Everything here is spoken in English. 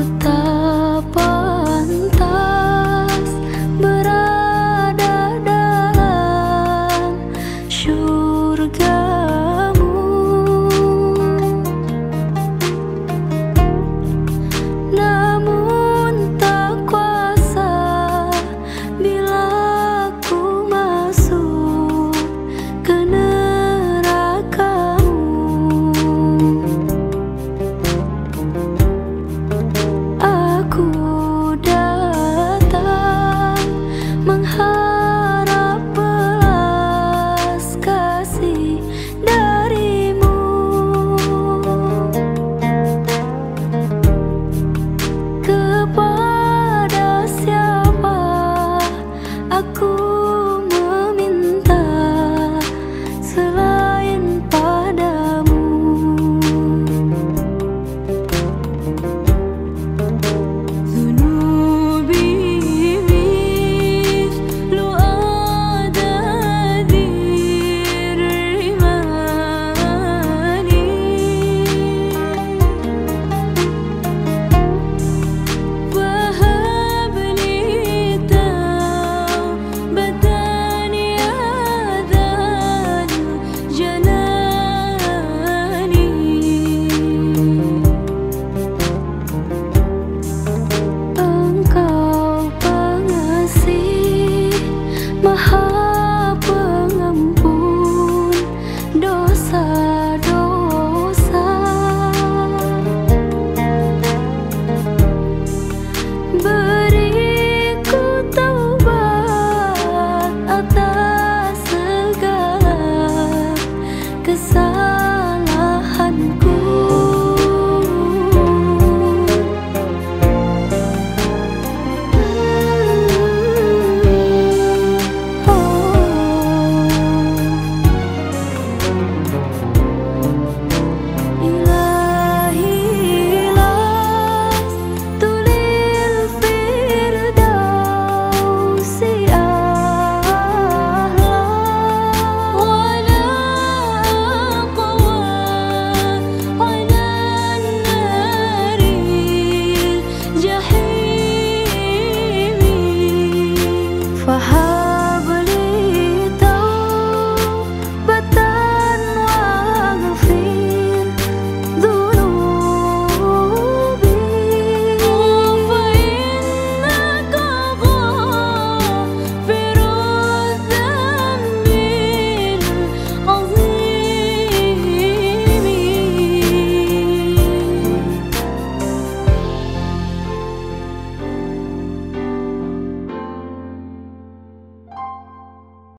gusta. for how